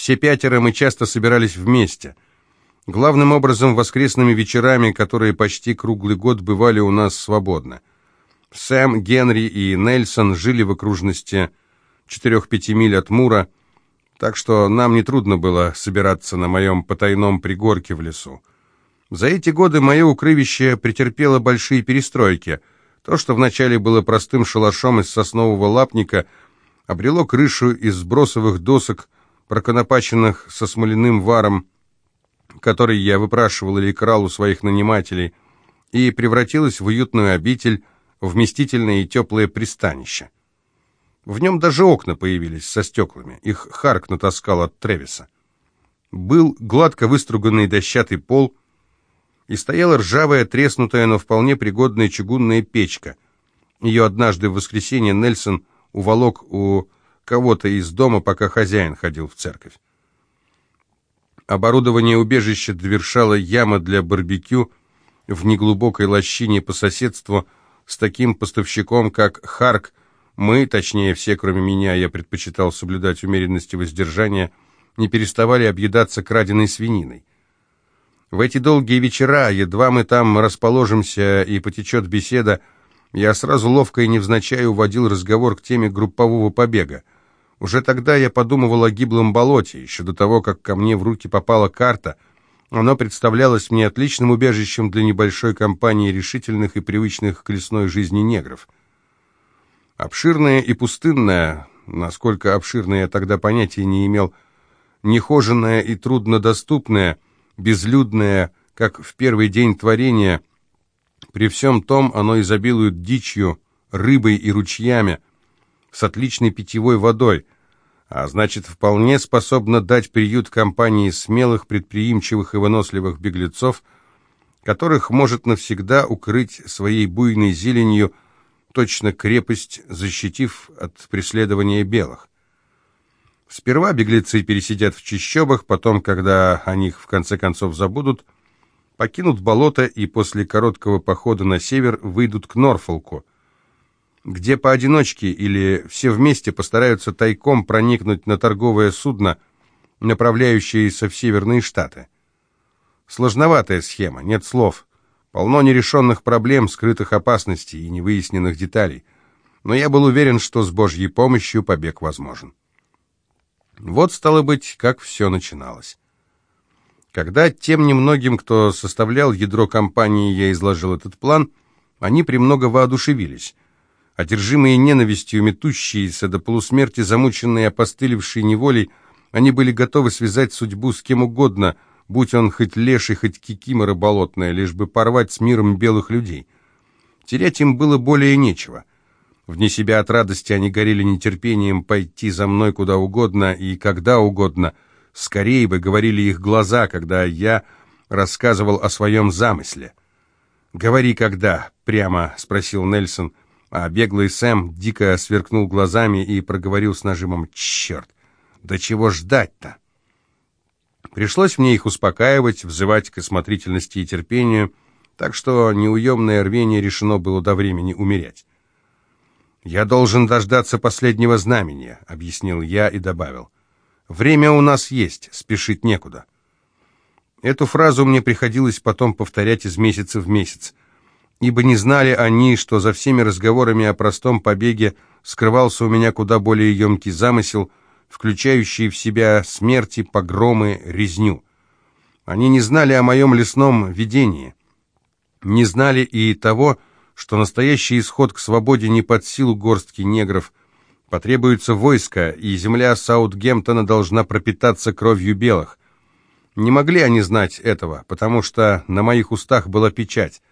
Все пятеро мы часто собирались вместе. Главным образом воскресными вечерами, которые почти круглый год бывали у нас свободно. Сэм, Генри и Нельсон жили в окружности 4-5 миль от Мура, так что нам нетрудно было собираться на моем потайном пригорке в лесу. За эти годы мое укрывище претерпело большие перестройки. То, что вначале было простым шалашом из соснового лапника, обрело крышу из сбросовых досок, проконопаченных со смоляным варом, который я выпрашивал или крал у своих нанимателей, и превратилось в уютную обитель, вместительное и теплое пристанище. В нем даже окна появились со стеклами. Их Харк натаскал от Тревиса. Был гладко выструганный дощатый пол, и стояла ржавая, треснутая, но вполне пригодная чугунная печка. Ее однажды в воскресенье Нельсон уволок у кого-то из дома, пока хозяин ходил в церковь. Оборудование убежища довершала яма для барбекю в неглубокой лощине по соседству с таким поставщиком, как Харк, мы, точнее все, кроме меня, я предпочитал соблюдать умеренность и воздержание, не переставали объедаться краденой свининой. В эти долгие вечера, едва мы там расположимся и потечет беседа, я сразу ловко и невзначай уводил разговор к теме группового побега. Уже тогда я подумывал о гиблом болоте, еще до того, как ко мне в руки попала карта. Оно представлялось мне отличным убежищем для небольшой компании решительных и привычных к лесной жизни негров. Обширная и пустынная, насколько обширная я тогда понятия не имел, нехоженная и труднодоступная, безлюдная, как в первый день творения, при всем том оно изобилует дичью, рыбой и ручьями, с отличной питьевой водой, а значит, вполне способна дать приют компании смелых, предприимчивых и выносливых беглецов, которых может навсегда укрыть своей буйной зеленью точно крепость, защитив от преследования белых. Сперва беглецы пересидят в чащобах, потом, когда о них в конце концов забудут, покинут болото и после короткого похода на север выйдут к Норфолку, где поодиночке или все вместе постараются тайком проникнуть на торговое судно, направляющееся в Северные Штаты. Сложноватая схема, нет слов. Полно нерешенных проблем, скрытых опасностей и невыясненных деталей. Но я был уверен, что с Божьей помощью побег возможен. Вот, стало быть, как все начиналось. Когда тем немногим, кто составлял ядро компании, я изложил этот план, они премного воодушевились. Одержимые ненавистью, метущиеся до полусмерти, замученные, опостылевшие неволей, они были готовы связать судьбу с кем угодно — будь он хоть леший, хоть кикимора болотная, лишь бы порвать с миром белых людей. Терять им было более нечего. Вне себя от радости они горели нетерпением пойти за мной куда угодно и когда угодно. Скорее бы говорили их глаза, когда я рассказывал о своем замысле. «Говори, когда?» — прямо спросил Нельсон, а беглый Сэм дико сверкнул глазами и проговорил с нажимом «Черт! Да чего ждать-то?» Пришлось мне их успокаивать, взывать к осмотрительности и терпению, так что неуемное рвение решено было до времени умерять. «Я должен дождаться последнего знамения», — объяснил я и добавил. «Время у нас есть, спешить некуда». Эту фразу мне приходилось потом повторять из месяца в месяц, ибо не знали они, что за всеми разговорами о простом побеге скрывался у меня куда более емкий замысел — включающие в себя смерти, погромы, резню. Они не знали о моем лесном видении, не знали и того, что настоящий исход к свободе не под силу горстки негров. Потребуется войско, и земля Саутгемптона должна пропитаться кровью белых. Не могли они знать этого, потому что на моих устах была печать.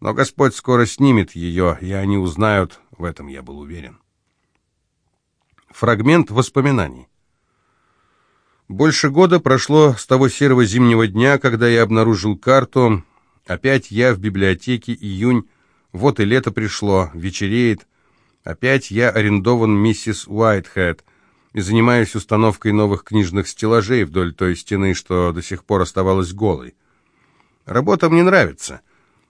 Но Господь скоро снимет ее, и они узнают, в этом я был уверен. Фрагмент воспоминаний. Больше года прошло с того серого зимнего дня, когда я обнаружил карту. Опять я в библиотеке, июнь. Вот и лето пришло, вечереет. Опять я арендован миссис Уайтхед и занимаюсь установкой новых книжных стеллажей вдоль той стены, что до сих пор оставалась голой. Работа мне нравится.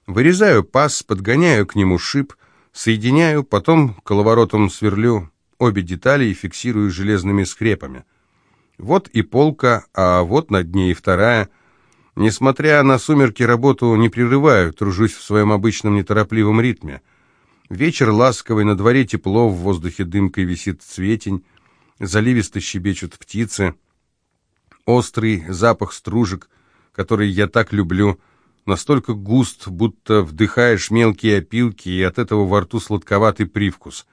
Вырезаю паз, подгоняю к нему шип, соединяю, потом коловоротом сверлю обе детали и фиксирую железными скрепами. Вот и полка, а вот над ней и вторая. Несмотря на сумерки, работу не прерываю, тружусь в своем обычном неторопливом ритме. Вечер ласковый, на дворе тепло, в воздухе дымкой висит цветень, заливисто щебечут птицы. Острый запах стружек, который я так люблю, настолько густ, будто вдыхаешь мелкие опилки, и от этого во рту сладковатый привкус.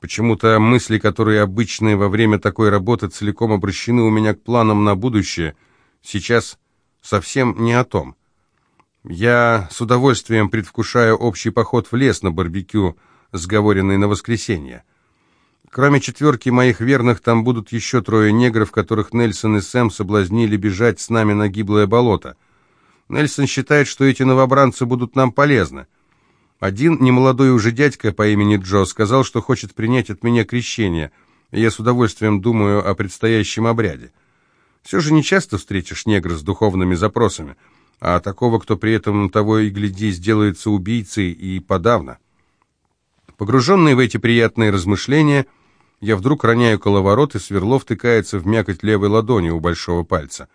Почему-то мысли, которые обычные во время такой работы, целиком обращены у меня к планам на будущее, сейчас совсем не о том. Я с удовольствием предвкушаю общий поход в лес на барбекю, сговоренный на воскресенье. Кроме четверки моих верных, там будут еще трое негров, которых Нельсон и Сэм соблазнили бежать с нами на гиблое болото. Нельсон считает, что эти новобранцы будут нам полезны. Один немолодой уже дядька по имени Джо сказал, что хочет принять от меня крещение, я с удовольствием думаю о предстоящем обряде. Все же не часто встретишь негра с духовными запросами, а такого, кто при этом того и гляди, сделается убийцей и подавно. Погруженный в эти приятные размышления, я вдруг роняю коловорот, и сверло втыкается в мякоть левой ладони у большого пальца.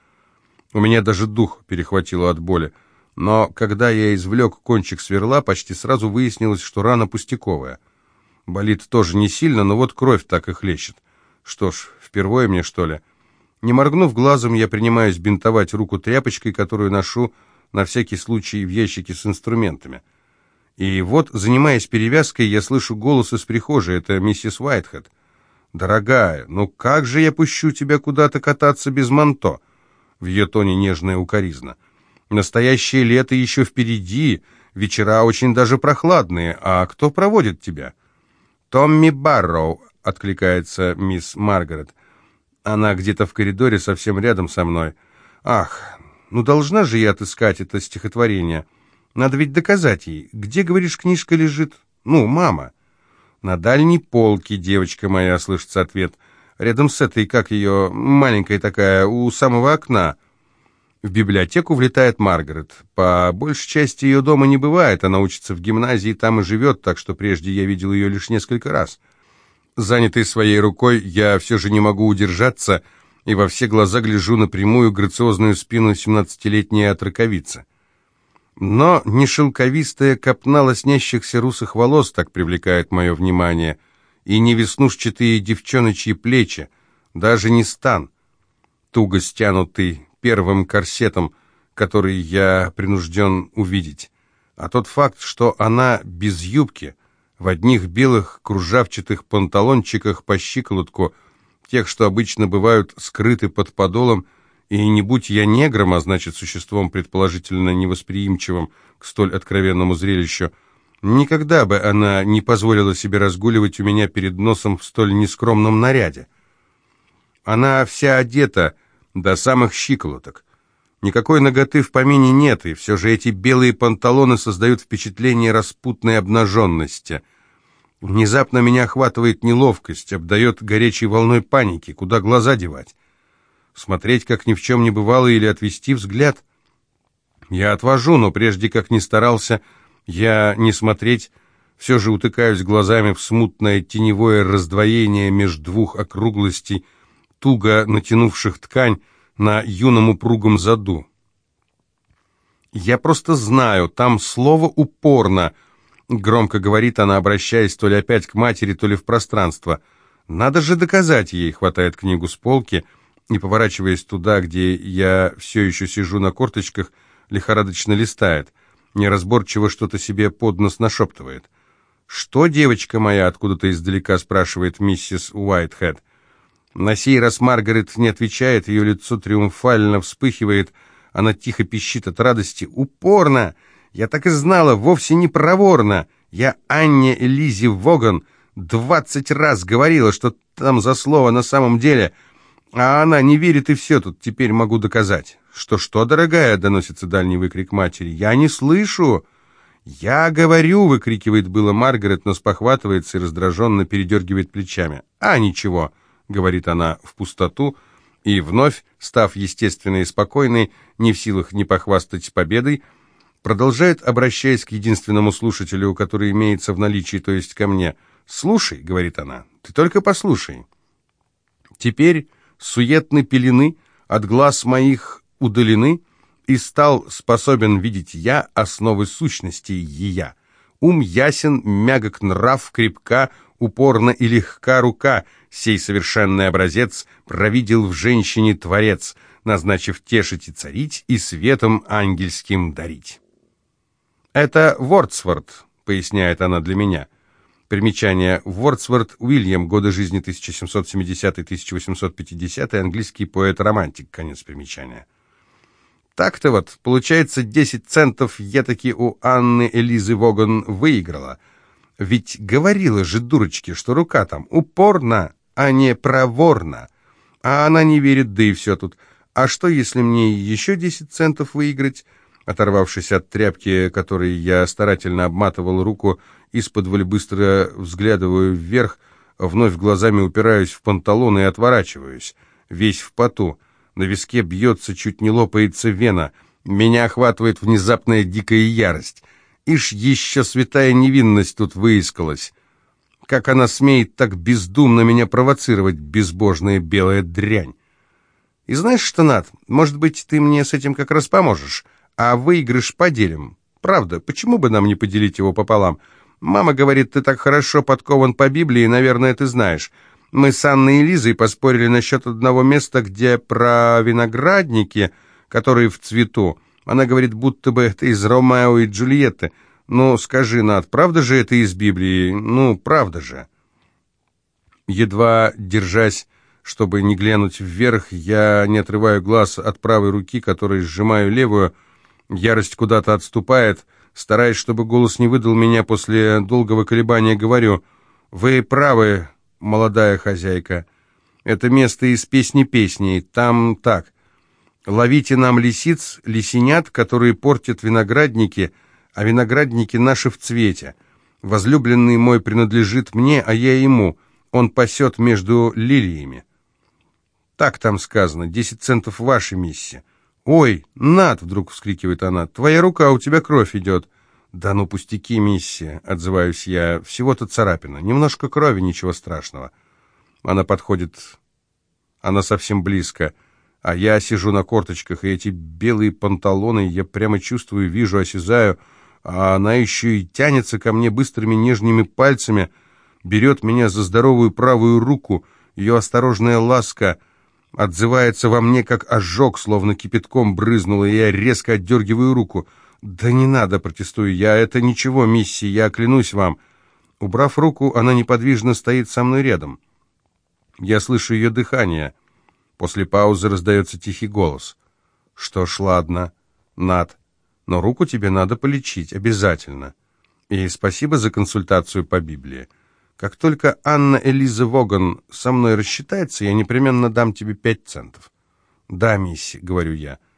У меня даже дух перехватило от боли, но когда я извлек кончик сверла, почти сразу выяснилось, что рана пустяковая. Болит тоже не сильно, но вот кровь так и хлещет. Что ж, впервые мне, что ли? Не моргнув глазом, я принимаюсь бинтовать руку тряпочкой, которую ношу на всякий случай в ящике с инструментами. И вот, занимаясь перевязкой, я слышу голос из прихожей. Это миссис Уайтхед. «Дорогая, ну как же я пущу тебя куда-то кататься без манто?» В ее тоне нежная укоризна. «Настоящее лето еще впереди, вечера очень даже прохладные. А кто проводит тебя?» «Томми Барроу», — откликается мисс Маргарет. Она где-то в коридоре совсем рядом со мной. Ах, ну должна же я отыскать это стихотворение. Надо ведь доказать ей. Где, говоришь, книжка лежит? Ну, мама. На дальней полке, девочка моя, слышится ответ. Рядом с этой, как ее, маленькая такая, у самого окна. В библиотеку влетает Маргарет. По большей части ее дома не бывает. Она учится в гимназии, там и живет, так что прежде я видел ее лишь несколько раз. Занятый своей рукой, я все же не могу удержаться и во все глаза гляжу на прямую грациозную спину семнадцатилетней отраковицы. Но не шелковистая копна лоснящихся русых волос так привлекает мое внимание, и не веснушчатые девчоночьи плечи, даже не стан, туго стянутый первым корсетом, который я принужден увидеть, а тот факт, что она без юбки, в одних белых кружавчатых панталончиках по щиколотку, тех, что обычно бывают скрыты под подолом, и не будь я негром, а значит существом предположительно невосприимчивым к столь откровенному зрелищу, никогда бы она не позволила себе разгуливать у меня перед носом в столь нескромном наряде. Она вся одета до самых щиколоток. Никакой ноготы в помине нет, и все же эти белые панталоны создают впечатление распутной обнаженности. Внезапно меня охватывает неловкость, обдает горячей волной паники. Куда глаза девать? Смотреть, как ни в чем не бывало, или отвести взгляд? Я отвожу, но прежде как ни старался, я не смотреть, все же утыкаюсь глазами в смутное теневое раздвоение между двух округлостей, туго натянувших ткань, на юном упругом заду. «Я просто знаю, там слово упорно», — громко говорит она, обращаясь то ли опять к матери, то ли в пространство. «Надо же доказать ей», — хватает книгу с полки, и, поворачиваясь туда, где я все еще сижу на корточках, лихорадочно листает, неразборчиво что-то себе под нос нашептывает. «Что, девочка моя?» — откуда-то издалека спрашивает миссис Уайтхед. На сей раз Маргарет не отвечает, ее лицо триумфально вспыхивает, она тихо пищит от радости. «Упорно! Я так и знала, вовсе не проворно! Я Анне Элизи Воган двадцать раз говорила, что там за слово на самом деле, а она не верит и все тут, теперь могу доказать». «Что-что, дорогая?» — доносится дальний выкрик матери. «Я не слышу!» «Я говорю!» — выкрикивает было Маргарет, но спохватывается и раздраженно передергивает плечами. «А, ничего!» — говорит она в пустоту, и вновь, став естественной и спокойной, не в силах не похвастать победой, продолжает, обращаясь к единственному слушателю, который имеется в наличии, то есть ко мне. «Слушай», — говорит она, — «ты только послушай». Теперь суетны пелены, от глаз моих удалены, и стал способен видеть я основы сущности ея. Ум ясен, мягок нрав, крепка, упорно и легка рука, сей совершенный образец провидел в женщине Творец, назначив тешить и царить, и светом ангельским дарить. «Это Вордсворт», — поясняет она для меня. Примечание. Вордсворт Уильям, годы жизни 1770-1850, английский поэт-романтик, конец примечания. Так-то вот, получается, 10 центов я таки у Анны Элизы Воган выиграла. Ведь говорила же дурочке, что рука там упорна, а не проворна. А она не верит, да и все тут. А что, если мне еще 10 центов выиграть? Оторвавшись от тряпки, которой я старательно обматывал руку, из-под быстро взглядываю вверх, вновь глазами упираюсь в панталон и отворачиваюсь, весь в поту. На виске бьется, чуть не лопается вена. Меня охватывает внезапная дикая ярость. Ишь, еще святая невинность тут выискалась. Как она смеет так бездумно меня провоцировать, безбожная белая дрянь? И знаешь что, Над, может быть, ты мне с этим как раз поможешь, а выигрыш поделим. Правда, почему бы нам не поделить его пополам? Мама говорит, ты так хорошо подкован по Библии, наверное, ты знаешь. Мы с Анной и Лизой поспорили насчет одного места, где про виноградники, которые в цвету. Она говорит, будто бы это из Ромео и Джульетты. Ну, скажи, Над, правда же это из Библии? Ну, правда же. Едва держась, чтобы не глянуть вверх, я не отрываю глаз от правой руки, которой сжимаю левую. Ярость куда-то отступает. Стараясь, чтобы голос не выдал меня после долгого колебания, говорю, «Вы правы, молодая хозяйка. Это место из песни песней. Там так. Ловите нам лисиц, лисенят, которые портят виноградники, а виноградники наши в цвете. Возлюбленный мой принадлежит мне, а я ему. Он пасет между лилиями. Так там сказано. Десять центов вашей миссии. «Ой, Над!» — вдруг вскрикивает она. «Твоя рука, у тебя кровь идет». «Да ну пустяки, миссия», — отзываюсь я. «Всего-то царапина. Немножко крови, ничего страшного». Она подходит. Она совсем близко. А я сижу на корточках, и эти белые панталоны я прямо чувствую, вижу, осязаю. А она еще и тянется ко мне быстрыми нежными пальцами, берет меня за здоровую правую руку. Ее осторожная ласка отзывается во мне, как ожог, словно кипятком брызнула, и я резко отдергиваю руку — «Да не надо», — протестую я, — «это ничего, мисси, я клянусь вам». Убрав руку, она неподвижно стоит со мной рядом. Я слышу ее дыхание. После паузы раздается тихий голос. «Что ж, ладно, Над, но руку тебе надо полечить, обязательно. И спасибо за консультацию по Библии. Как только Анна Элиза Воган со мной рассчитается, я непременно дам тебе пять центов». «Да, мисси», — говорю я, —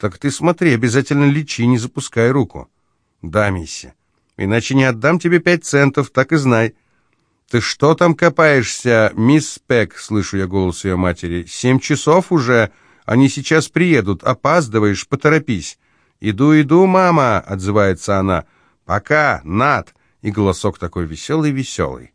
«Так ты смотри, обязательно лечи, не запускай руку». «Да, мисси. Иначе не отдам тебе пять центов, так и знай». «Ты что там копаешься, мисс Пек?» — слышу я голос ее матери. «Семь часов уже. Они сейчас приедут. Опаздываешь, поторопись». «Иду, иду, мама!» — отзывается она. «Пока, Над!» И голосок такой веселый-веселый.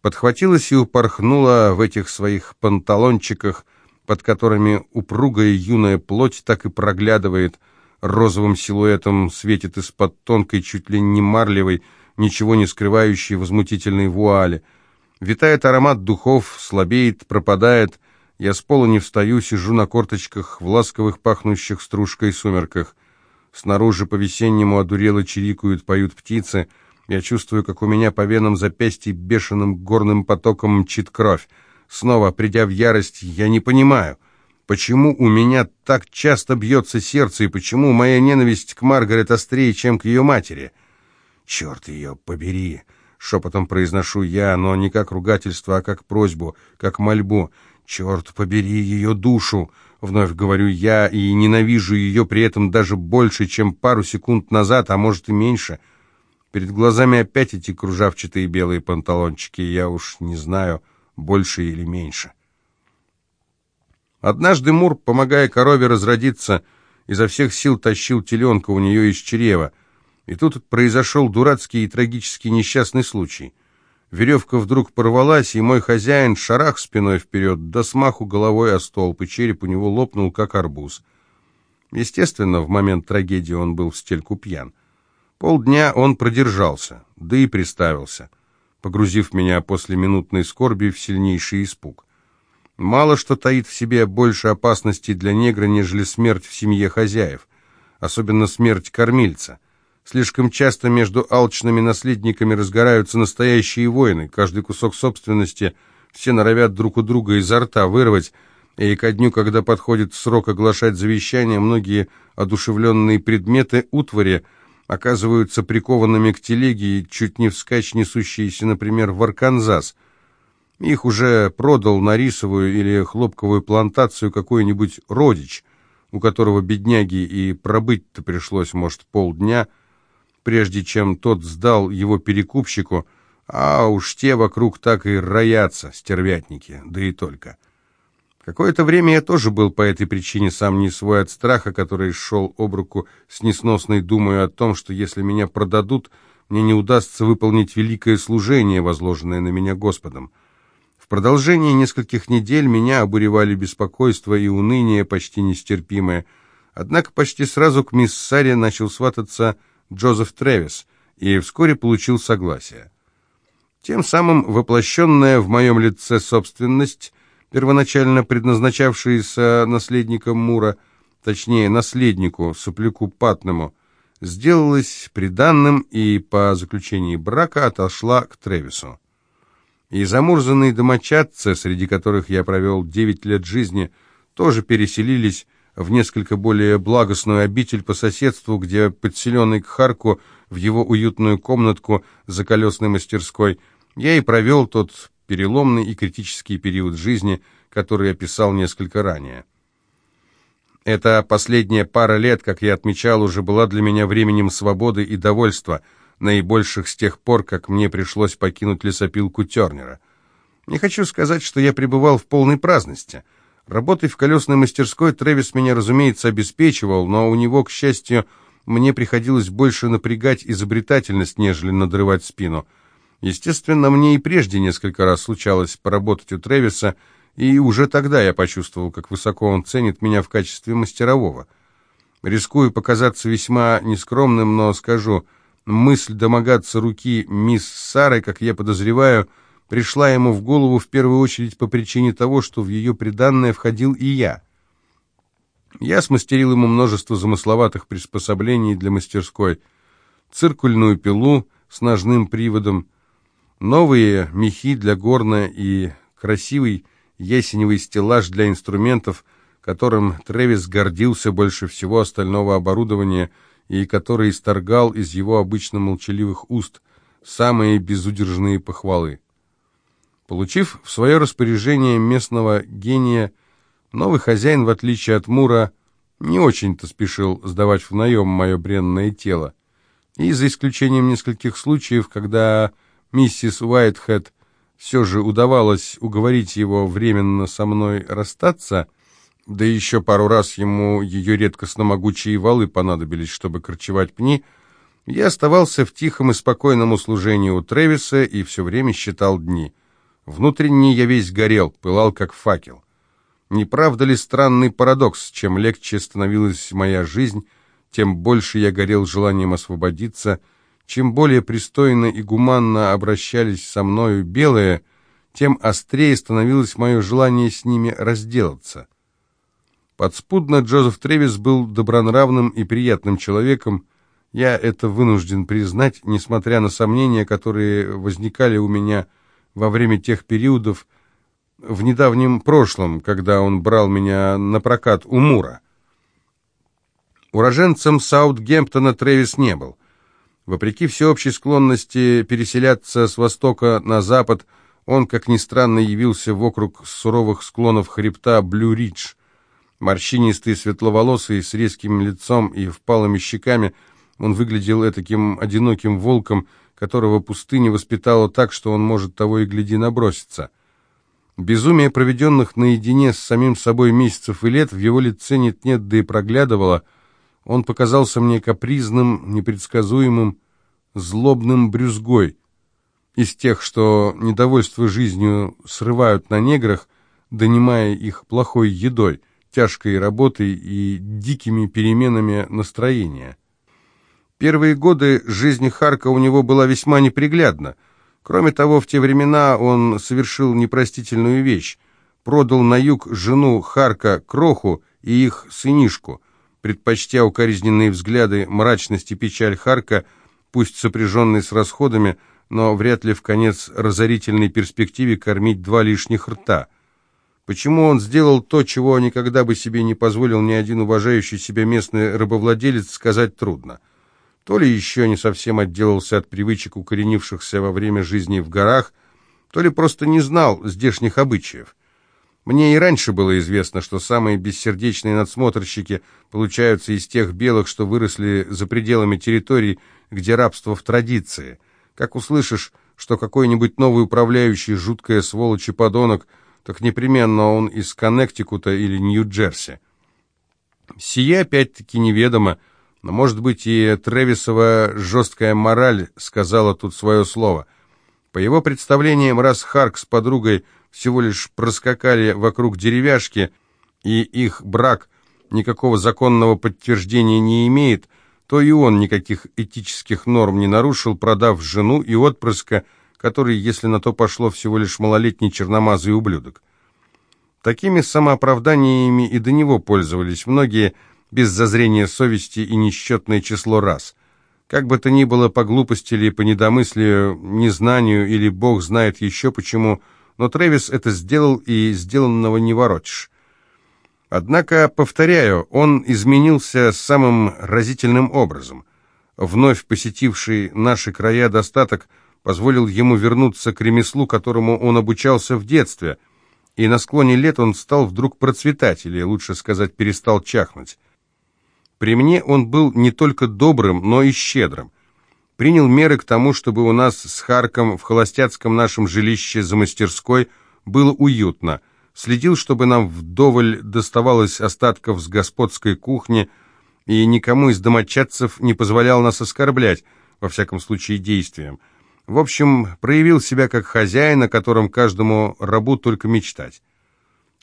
Подхватилась и упорхнула в этих своих панталончиках, под которыми упругая юная плоть так и проглядывает, розовым силуэтом светит из-под тонкой, чуть ли не марлевой, ничего не скрывающей возмутительной вуали. Витает аромат духов, слабеет, пропадает. Я с пола не встаю, сижу на корточках в ласковых, пахнущих стружкой сумерках. Снаружи по-весеннему одурело чирикают, поют птицы. Я чувствую, как у меня по венам запястья бешеным горным потоком мчит кровь. Снова придя в ярость, я не понимаю, почему у меня так часто бьется сердце и почему моя ненависть к Маргарет острее, чем к ее матери. «Черт ее побери!» — шепотом произношу я, но не как ругательство, а как просьбу, как мольбу. «Черт побери ее душу!» — вновь говорю я, и ненавижу ее при этом даже больше, чем пару секунд назад, а может и меньше. Перед глазами опять эти кружавчатые белые панталончики, я уж не знаю больше или меньше. Однажды Мур, помогая корове разродиться, изо всех сил тащил теленка у нее из чрева, и тут произошел дурацкий и трагический несчастный случай. Веревка вдруг порвалась, и мой хозяин шарах спиной вперед, да смаху головой о столб, и череп у него лопнул, как арбуз. Естественно, в момент трагедии он был в стельку пьян. Полдня он продержался, да и приставился, погрузив меня после минутной скорби в сильнейший испуг. Мало что таит в себе больше опасностей для негра, нежели смерть в семье хозяев, особенно смерть кормильца. Слишком часто между алчными наследниками разгораются настоящие войны, каждый кусок собственности все норовят друг у друга изо рта вырвать, и ко дню, когда подходит срок оглашать завещание, многие одушевленные предметы утвари оказываются прикованными к телеге и чуть не вскачь несущиеся, например, в Арканзас. Их уже продал на рисовую или хлопковую плантацию какой-нибудь родич, у которого бедняги и пробыть-то пришлось, может, полдня, прежде чем тот сдал его перекупщику, а уж те вокруг так и роятся, стервятники, да и только. Какое-то время я тоже был по этой причине сам не свой от страха, который шел об руку с несносной думой о том, что если меня продадут, мне не удастся выполнить великое служение, возложенное на меня Господом. В продолжении нескольких недель меня обуревали беспокойство и уныние почти нестерпимое. Однако почти сразу к мисс Саре начал свататься Джозеф Тревис и вскоре получил согласие. Тем самым воплощенная в моем лице собственность первоначально предназначавшаяся наследником Мура, точнее, наследнику, сопляку Патному, сделалась приданным и по заключении брака отошла к Тревису. И замурзанные домочадцы, среди которых я провел девять лет жизни, тоже переселились в несколько более благостную обитель по соседству, где подселенный к Харку в его уютную комнатку за колесной мастерской я и провел тот переломный и критический период жизни, который описал несколько ранее. Эта последняя пара лет, как я отмечал, уже была для меня временем свободы и довольства, наибольших с тех пор, как мне пришлось покинуть лесопилку Тернера. Не хочу сказать, что я пребывал в полной праздности. Работой в колесной мастерской Трэвис меня, разумеется, обеспечивал, но у него, к счастью, мне приходилось больше напрягать изобретательность, нежели надрывать спину – Естественно, мне и прежде несколько раз случалось поработать у Тревиса, и уже тогда я почувствовал, как высоко он ценит меня в качестве мастерового. Рискую показаться весьма нескромным, но скажу, мысль домогаться руки мисс Сары, как я подозреваю, пришла ему в голову в первую очередь по причине того, что в ее приданное входил и я. Я смастерил ему множество замысловатых приспособлений для мастерской, циркульную пилу с ножным приводом, Новые мехи для горна и красивый ясеневый стеллаж для инструментов, которым Тревис гордился больше всего остального оборудования и который исторгал из его обычно молчаливых уст самые безудержные похвалы. Получив в свое распоряжение местного гения, новый хозяин, в отличие от Мура, не очень-то спешил сдавать в наем мое бренное тело. И за исключением нескольких случаев, когда миссис Уайтхед все же удавалось уговорить его временно со мной расстаться, да еще пару раз ему ее редкостно могучие валы понадобились, чтобы корчевать пни, я оставался в тихом и спокойном услужении у Тревиса и все время считал дни. Внутренне я весь горел, пылал как факел. Не правда ли странный парадокс, чем легче становилась моя жизнь, тем больше я горел желанием освободиться — чем более пристойно и гуманно обращались со мною белые, тем острее становилось мое желание с ними разделаться. Подспудно Джозеф Тревис был добронравным и приятным человеком, я это вынужден признать, несмотря на сомнения, которые возникали у меня во время тех периодов в недавнем прошлом, когда он брал меня на прокат у Мура. Уроженцем Саутгемптона Тревис не был — Вопреки всеобщей склонности переселяться с востока на запад, он, как ни странно, явился вокруг суровых склонов хребта Блю-Ридж. Морщинистый, светловолосый, с резким лицом и впалыми щеками, он выглядел таким одиноким волком, которого пустыня воспитала так, что он может того и гляди наброситься. Безумие проведенных наедине с самим собой месяцев и лет в его лице нет-нет, да и проглядывало — он показался мне капризным, непредсказуемым, злобным брюзгой. из тех, что недовольство жизнью срывают на неграх, донимая их плохой едой, тяжкой работой и дикими переменами настроения. Первые годы жизни Харка у него была весьма неприглядна. Кроме того, в те времена он совершил непростительную вещь. Продал на юг жену Харка Кроху и их сынишку, предпочтя укоризненные взгляды, мрачность и печаль Харка, пусть сопряженные с расходами, но вряд ли в конец разорительной перспективе кормить два лишних рта – Почему он сделал то, чего никогда бы себе не позволил ни один уважающий себя местный рабовладелец, сказать трудно. То ли еще не совсем отделался от привычек, укоренившихся во время жизни в горах, то ли просто не знал здешних обычаев. Мне и раньше было известно, что самые бессердечные надсмотрщики получаются из тех белых, что выросли за пределами территорий, где рабство в традиции. Как услышишь, что какой-нибудь новый управляющий, жуткая сволочь и подонок – так непременно он из Коннектикута или Нью-Джерси. Сие опять-таки неведомо, но, может быть, и Тревисова жесткая мораль сказала тут свое слово. По его представлениям, раз Харк с подругой всего лишь проскакали вокруг деревяшки, и их брак никакого законного подтверждения не имеет, то и он никаких этических норм не нарушил, продав жену и отпрыска, который, если на то пошло, всего лишь малолетний черномазый ублюдок. Такими самооправданиями и до него пользовались многие без зазрения совести и несчетное число раз. Как бы то ни было, по глупости или по недомыслию, незнанию или бог знает еще почему, но Трэвис это сделал и сделанного не воротишь. Однако, повторяю, он изменился самым разительным образом. Вновь посетивший наши края достаток – позволил ему вернуться к ремеслу, которому он обучался в детстве, и на склоне лет он стал вдруг процветать, или, лучше сказать, перестал чахнуть. При мне он был не только добрым, но и щедрым. Принял меры к тому, чтобы у нас с Харком в холостяцком нашем жилище за мастерской было уютно, следил, чтобы нам вдоволь доставалось остатков с господской кухни, и никому из домочадцев не позволял нас оскорблять, во всяком случае действием. В общем, проявил себя как хозяин, о котором каждому рабу только мечтать.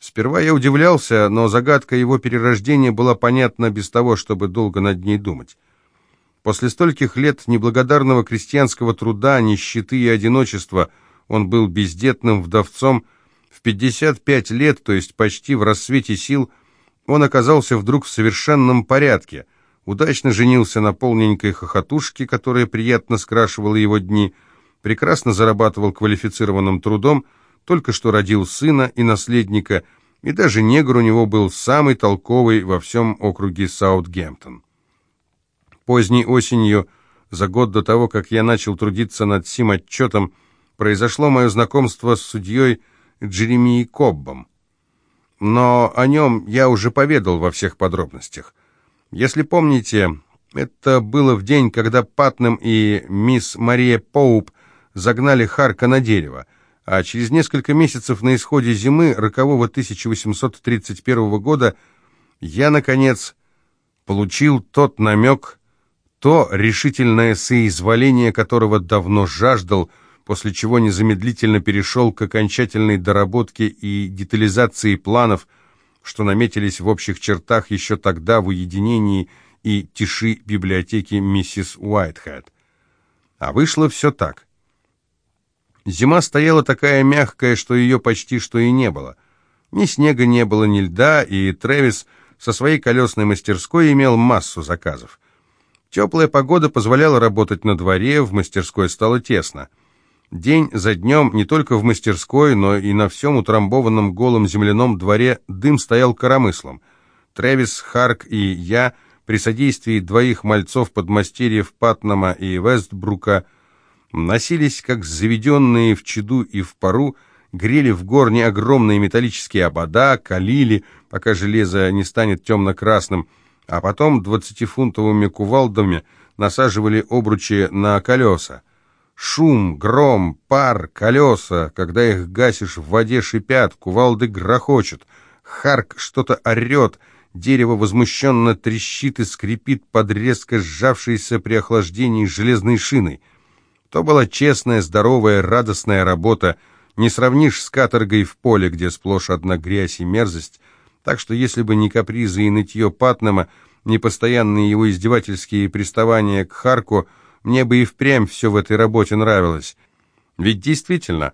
Сперва я удивлялся, но загадка его перерождения была понятна без того, чтобы долго над ней думать. После стольких лет неблагодарного крестьянского труда, нищеты и одиночества он был бездетным вдовцом. В 55 лет, то есть почти в рассвете сил, он оказался вдруг в совершенном порядке, удачно женился на полненькой хохотушке, которая приятно скрашивала его дни – прекрасно зарабатывал квалифицированным трудом, только что родил сына и наследника, и даже негр у него был самый толковый во всем округе Саутгемптон. Поздней осенью, за год до того, как я начал трудиться над сим отчетом, произошло мое знакомство с судьей Джеремией Коббом. Но о нем я уже поведал во всех подробностях. Если помните, это было в день, когда Патнем и мисс Мария Поуп загнали Харка на дерево, а через несколько месяцев на исходе зимы рокового 1831 года я, наконец, получил тот намек, то решительное соизволение, которого давно жаждал, после чего незамедлительно перешел к окончательной доработке и детализации планов, что наметились в общих чертах еще тогда в уединении и тиши библиотеки миссис Уайтхед. А вышло все так. Зима стояла такая мягкая, что ее почти что и не было. Ни снега не было, ни льда, и Трэвис со своей колесной мастерской имел массу заказов. Теплая погода позволяла работать на дворе, в мастерской стало тесно. День за днем не только в мастерской, но и на всем утрамбованном голом земляном дворе дым стоял коромыслом. Трэвис, Харк и я при содействии двоих мальцов-подмастерьев Патнама и Вестбрука носились, как заведенные в чаду и в пару, грели в горне огромные металлические обода, калили, пока железо не станет темно-красным, а потом двадцатифунтовыми кувалдами насаживали обручи на колеса. Шум, гром, пар, колеса, когда их гасишь в воде, шипят, кувалды грохочут, харк что-то орет, дерево возмущенно трещит и скрипит под резко сжавшейся при охлаждении железной шиной — То была честная, здоровая, радостная работа, не сравнишь с каторгой в поле, где сплошь одна грязь и мерзость, так что если бы не капризы и нытье Патнама, не постоянные его издевательские приставания к Харку, мне бы и впрямь все в этой работе нравилось. Ведь действительно,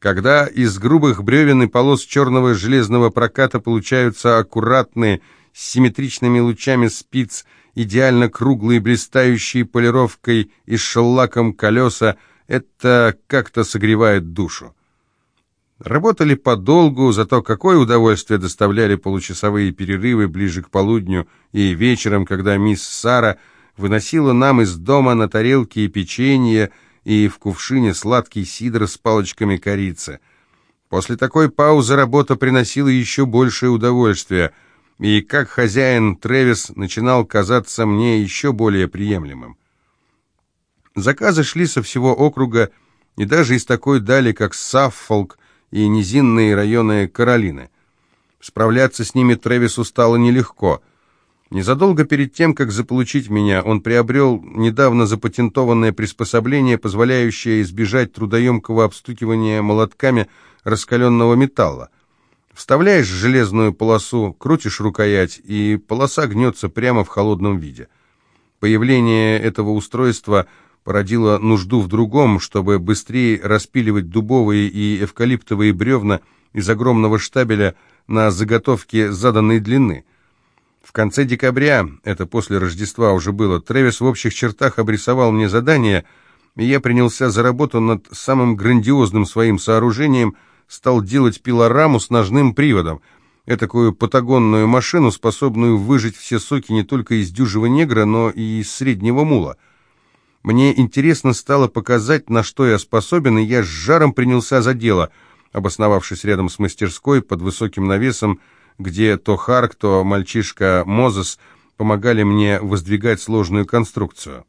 когда из грубых бревен и полос черного железного проката получаются аккуратные, с симметричными лучами спиц, идеально круглые, блистающие полировкой и шеллаком колеса, это как-то согревает душу. Работали подолгу, зато какое удовольствие доставляли получасовые перерывы ближе к полудню и вечером, когда мисс Сара выносила нам из дома на тарелке печенье и в кувшине сладкий сидр с палочками корицы. После такой паузы работа приносила еще большее удовольствие, и как хозяин Тревис начинал казаться мне еще более приемлемым. Заказы шли со всего округа, и даже из такой дали, как Саффолк, и низинные районы Каролины. Справляться с ними Трэвису стало нелегко. Незадолго перед тем, как заполучить меня, он приобрел недавно запатентованное приспособление, позволяющее избежать трудоемкого обстукивания молотками раскаленного металла. Вставляешь железную полосу, крутишь рукоять, и полоса гнется прямо в холодном виде. Появление этого устройства – породило нужду в другом, чтобы быстрее распиливать дубовые и эвкалиптовые бревна из огромного штабеля на заготовке заданной длины. В конце декабря, это после Рождества уже было, Трэвис в общих чертах обрисовал мне задание, и я принялся за работу над самым грандиозным своим сооружением, стал делать пилораму с ножным приводом, этакую патагонную машину, способную выжать все соки не только из дюжего негра, но и из среднего мула – мне интересно стало показать, на что я способен, и я с жаром принялся за дело, обосновавшись рядом с мастерской под высоким навесом, где то Харк, то мальчишка Мозес помогали мне воздвигать сложную конструкцию.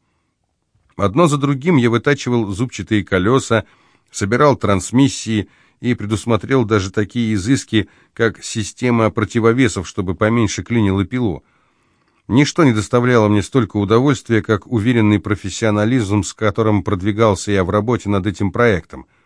Одно за другим я вытачивал зубчатые колеса, собирал трансмиссии и предусмотрел даже такие изыски, как система противовесов, чтобы поменьше клинило пилу. Ничто не доставляло мне столько удовольствия, как уверенный профессионализм, с которым продвигался я в работе над этим проектом –